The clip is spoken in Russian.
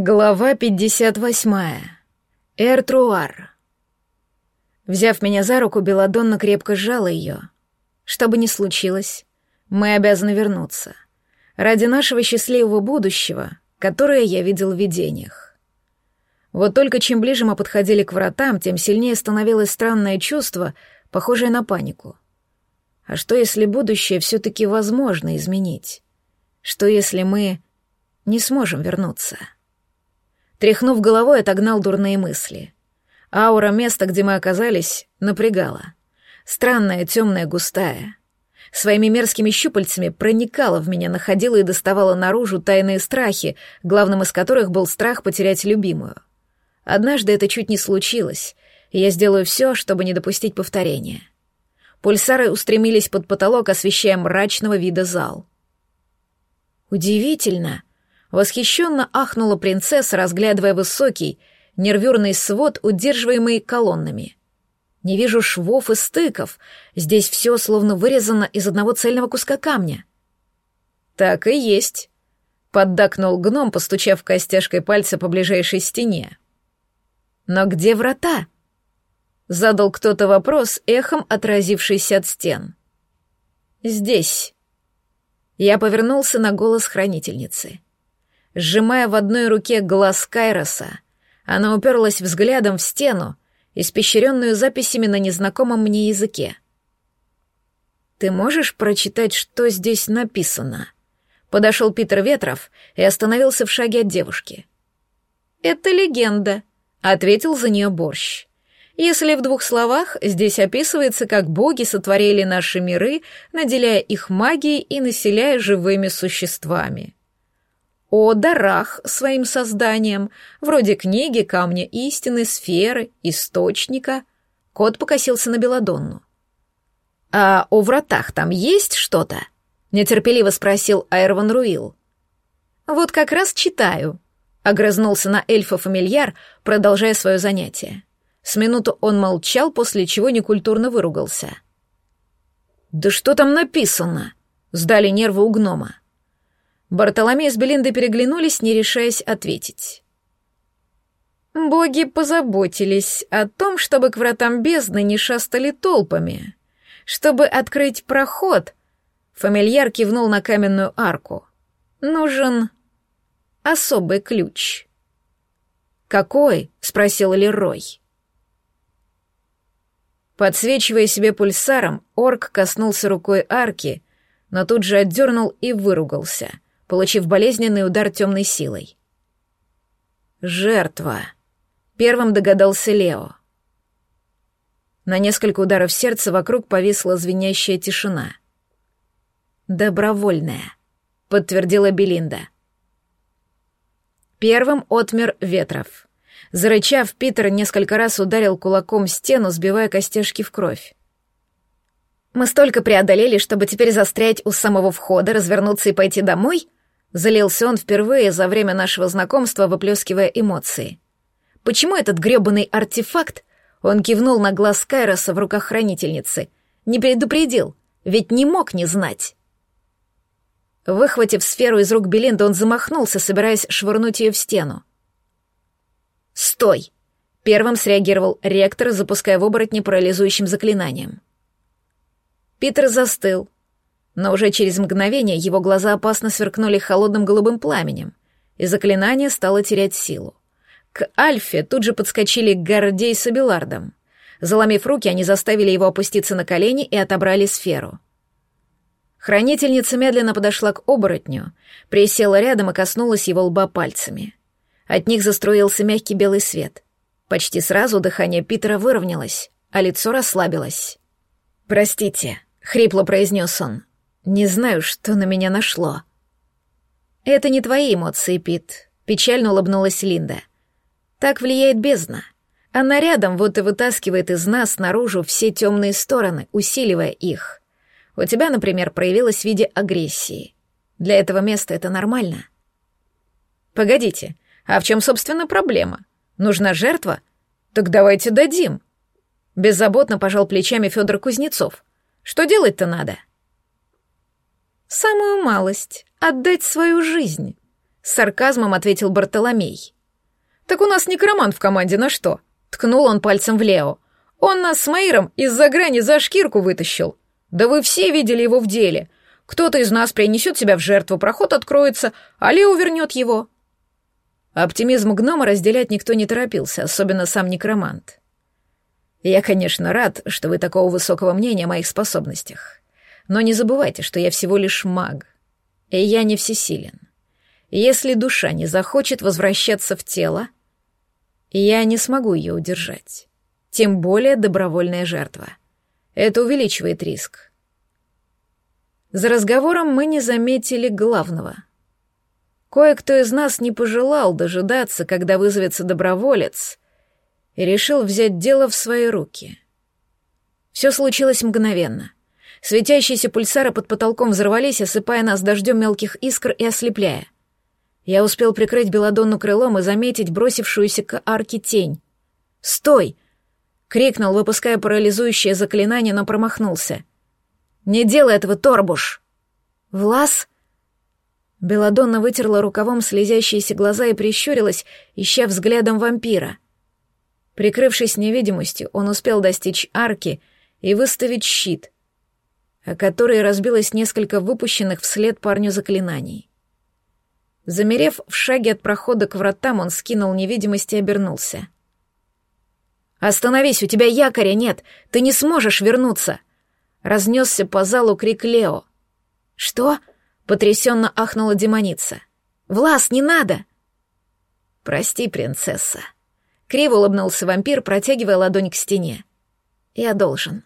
Глава 58. Эртруар. Взяв меня за руку, Беладонна крепко сжала ее. Что бы ни случилось, мы обязаны вернуться. Ради нашего счастливого будущего, которое я видел в видениях. Вот только чем ближе мы подходили к вратам, тем сильнее становилось странное чувство, похожее на панику. А что если будущее все-таки возможно изменить? Что если мы не сможем вернуться?» Тряхнув головой, отогнал дурные мысли. Аура места, где мы оказались, напрягала. Странная, темная, густая. Своими мерзкими щупальцами проникала в меня, находила и доставала наружу тайные страхи, главным из которых был страх потерять любимую. Однажды это чуть не случилось, и я сделаю все, чтобы не допустить повторения. Пульсары устремились под потолок, освещая мрачного вида зал. Удивительно, Восхищенно ахнула принцесса, разглядывая высокий, нервюрный свод, удерживаемый колоннами. Не вижу швов и стыков, здесь все словно вырезано из одного цельного куска камня. Так и есть, поддакнул гном, постучав костяшкой пальца по ближайшей стене. Но где врата? Задал кто-то вопрос, эхом отразившийся от стен. Здесь. Я повернулся на голос хранительницы. Сжимая в одной руке глаз Кайроса, она уперлась взглядом в стену, испещренную записями на незнакомом мне языке. «Ты можешь прочитать, что здесь написано?» Подошел Питер Ветров и остановился в шаге от девушки. «Это легенда», — ответил за нее борщ. Если в двух словах, здесь описывается, как боги сотворили наши миры, наделяя их магией и населяя живыми существами о дарах своим созданием, вроде книги, камня истины, сферы, источника. Кот покосился на Беладонну. «А о вратах там есть что-то?» — нетерпеливо спросил Айрван Руил. «Вот как раз читаю», — огрызнулся на эльфа фамильяр, продолжая свое занятие. С минуту он молчал, после чего некультурно выругался. «Да что там написано?» — сдали нервы у гнома. Бартоломей с Белиндой переглянулись, не решаясь ответить. Боги позаботились о том, чтобы к вратам бездны не шастали толпами. Чтобы открыть проход, фамильяр кивнул на каменную арку. Нужен особый ключ. «Какой?» — спросил Лерой. Подсвечивая себе пульсаром, орк коснулся рукой арки, но тут же отдернул и выругался — получив болезненный удар темной силой. «Жертва», — первым догадался Лео. На несколько ударов сердца вокруг повисла звенящая тишина. «Добровольная», — подтвердила Белинда. Первым отмер Ветров. Зарычав, Питер несколько раз ударил кулаком стену, сбивая костяшки в кровь. «Мы столько преодолели, чтобы теперь застрять у самого входа, развернуться и пойти домой?» Залился он впервые за время нашего знакомства, выплескивая эмоции. Почему этот грёбаный артефакт, он кивнул на глаз Кайроса в руках хранительницы, не предупредил, ведь не мог не знать. Выхватив сферу из рук Белинды, он замахнулся, собираясь швырнуть ее в стену. «Стой!» — первым среагировал ректор, запуская в оборотни парализующим заклинанием. Питер застыл, но уже через мгновение его глаза опасно сверкнули холодным голубым пламенем, и заклинание стало терять силу. К Альфе тут же подскочили Гордей с Абилардом. Заломив руки, они заставили его опуститься на колени и отобрали сферу. Хранительница медленно подошла к оборотню, присела рядом и коснулась его лба пальцами. От них заструился мягкий белый свет. Почти сразу дыхание Питера выровнялось, а лицо расслабилось. «Простите», — хрипло произнес он, не знаю, что на меня нашло. Это не твои эмоции, Пит, печально улыбнулась Линда. Так влияет бездна. Она рядом вот и вытаскивает из нас наружу все темные стороны, усиливая их. У тебя, например, проявилась в виде агрессии. Для этого места это нормально. Погодите, а в чем, собственно, проблема? Нужна жертва? Так давайте дадим. Беззаботно пожал плечами Федор Кузнецов. Что делать-то надо? — Самую малость — отдать свою жизнь, — с сарказмом ответил Бартоломей. «Так у нас некромант в команде, на что?» Ткнул он пальцем в Лео. «Он нас с Мейром из-за грани за шкирку вытащил. Да вы все видели его в деле. Кто-то из нас принесет себя в жертву, проход откроется, а Лео вернет его». Оптимизм гнома разделять никто не торопился, особенно сам некромант. «Я, конечно, рад, что вы такого высокого мнения о моих способностях. Но не забывайте, что я всего лишь маг, и я не всесилен. Если душа не захочет возвращаться в тело, я не смогу ее удержать. Тем более добровольная жертва. Это увеличивает риск. За разговором мы не заметили главного. Кое-кто из нас не пожелал дожидаться, когда вызовется доброволец, и решил взять дело в свои руки. Все случилось мгновенно. Светящиеся пульсары под потолком взорвались, осыпая нас дождем мелких искр и ослепляя — я успел прикрыть Беладонну крылом и заметить бросившуюся к арке тень. «Стой!» — крикнул, выпуская парализующее заклинание, но промахнулся. «Не делай этого, Торбуш!» «Влас?» Беладонна вытерла рукавом слезящиеся глаза и прищурилась, ища взглядом вампира. Прикрывшись невидимостью, он успел достичь арки и выставить щит, о который разбилось несколько выпущенных вслед парню заклинаний. Замерев в шаге от прохода к вратам, он скинул невидимость и обернулся. «Остановись, у тебя якоря нет, ты не сможешь вернуться!» Разнесся по залу крик Лео. «Что?» — потрясенно ахнула демоница. «Влас, не надо!» «Прости, принцесса!» Криво улыбнулся вампир, протягивая ладонь к стене. «Я должен».